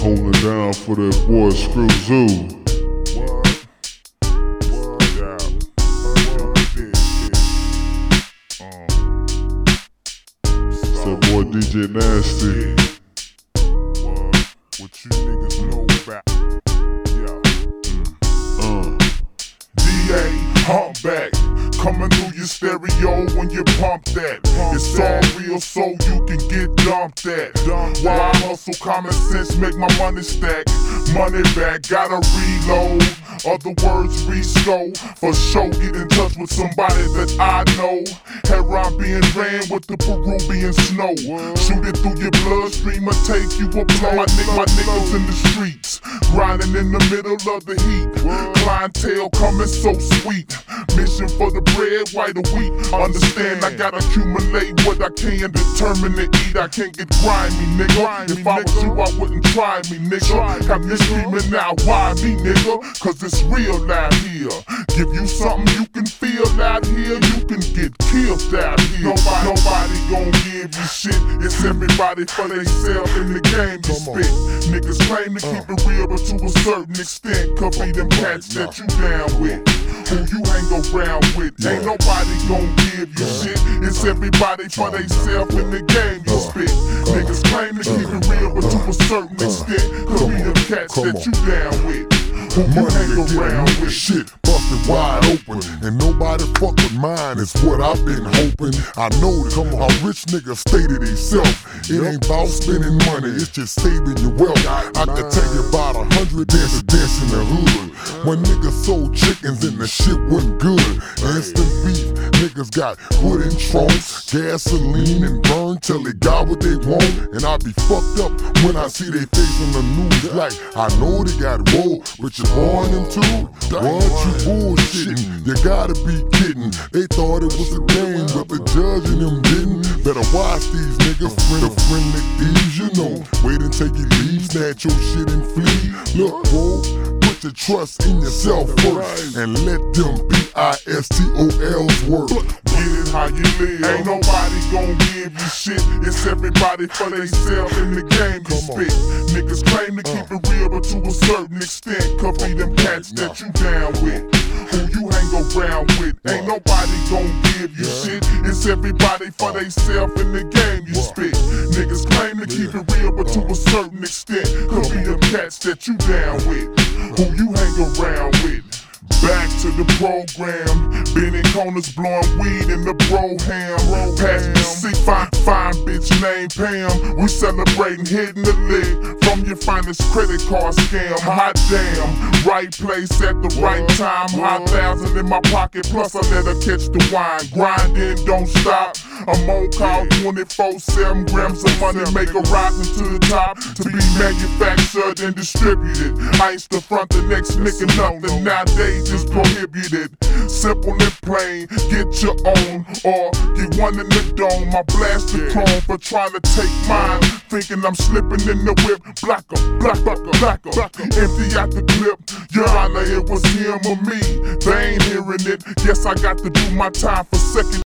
Holding down for that boy Screw Zoo. That boy DJ Nasty. What you niggas know about? Yeah. Uh, DA, humpback. Coming through your stereo when you pump that. It's all real, so you can get dumped at. Why hustle, common sense, make my money stack. Money back, gotta reload. Other words, resco. For sure, get in touch with somebody that I know. Heroin being ran with the Peruvian snow. Shoot it through your bloodstream or take you a blow. My, nigg- my niggas in the streets, grinding in the middle of the heat. Clientele coming so sweet. Mission for the bread, white or wheat. Understand I gotta accumulate what I can, determine to eat. I can't get grimy, nigga. If I was you, I wouldn't try me, nigga. Got me screaming now, why me, nigga? Cause it's real out here. Give you something you can feel out here, you can get killed out here. Nobody, nobody gon' give you shit. It's everybody for theyself in the game you spit. Niggas claim to keep it real, but to a certain extent, could be them cats that you down with. Who you hang around with. Ain't nobody gon' give you shit. It's everybody for theyself in the game you spit. Niggas claim to keep it real, but to a certain extent, could be them cats Come that on. you down with. Money hang around with. shit wide open, and nobody fuck with mine is what I've been hoping. I know that a rich nigga stated himself. It ain't about spending money, it's just saving your wealth. I can tell you about a hundred dancing dance in the hood. When niggas sold chickens and the shit wasn't good. Instant beef, niggas got in trunks, gasoline and burn till they got what they want. And I be fucked up when I see they face on the news. Like, I know they got woe, but you born them too? What you bullshitting? You gotta be kidding. They thought it was a game, but the judge and them didn't. Better watch these niggas, friend of friendly thieves, you know. Wait until you leave, snatch your shit and flee. Look, bro, put your trust in yourself first and let them B-I-S-T-O-L's work. Get it how you live. Ain't nobody gon' give you shit. It's everybody for themselves in the game you spit. Niggas claim to keep it real, but to a certain extent, be them cats that you down with. Who you hang around with. Ain't nobody gon' give you shit. It's everybody for theyself in the game you spit. Niggas claim to keep it real, but to a certain extent, could be them cats that you down with. Who you hang around with. Back to the program. Bending corners, blowing weed in the Brougham. Pass me see fine, fine bitch named Pam. We celebrating hitting the lick from your finest credit card scam. Hot damn, right place at the right time. High thousand in my pocket, plus I let her catch the wine. Grinding, don't stop. I'm on call 24 7 grams of money, make a rising to the top. To be manufactured and distributed. I ain't the front the next nigga nothing. Nowadays it's prohibited. Simple and plain, get your own or get one in the dome. I blast the clone for trying to take mine. Thinking I'm slipping in the whip. Blacker, blacker, blacker, blacker. Empty out the clip. Your honor, it was him or me. They ain't hearing it. Yes, I got to do my time for second.